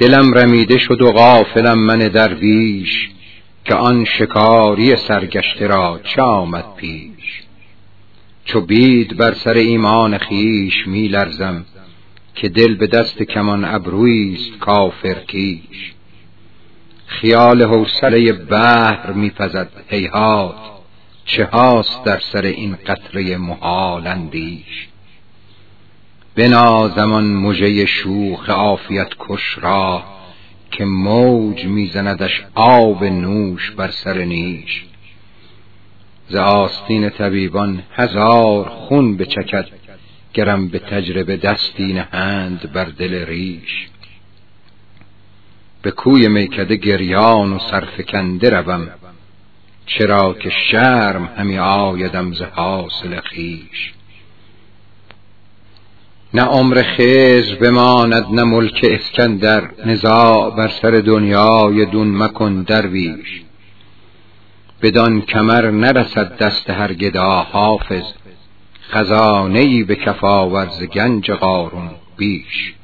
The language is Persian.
دلم رمیده شد و غافلم من درویش که آن شکاری سرگشته را چه آمد پیش. چو بید بر سر ایمان خیش می لرزم که دل به دست کمان ابرویست کافر کیش. خیال حوصله بحر میپزد هیهات چه هاست در سر این قطره محال اندیش. بنازم آن مژه شوخ عافیت کش را که موج میزندش آب نوش بر سر نیش. ز آستین طبیبان هزار خون بچکد گرم به تجربه دستی نهند بر دل ریش. به کوی میکده گریان و سرفکنده روم چرا که شرم همی آیدم ز حاصل خیش نه عمر خزر بماند نه ملک اسکندر. نزاع بر سر دنیای دون مکن درویش. بدان کمر نرسد دست هر گدا حافظ. خزانه ای به کف آور ز گنج قارون بیش.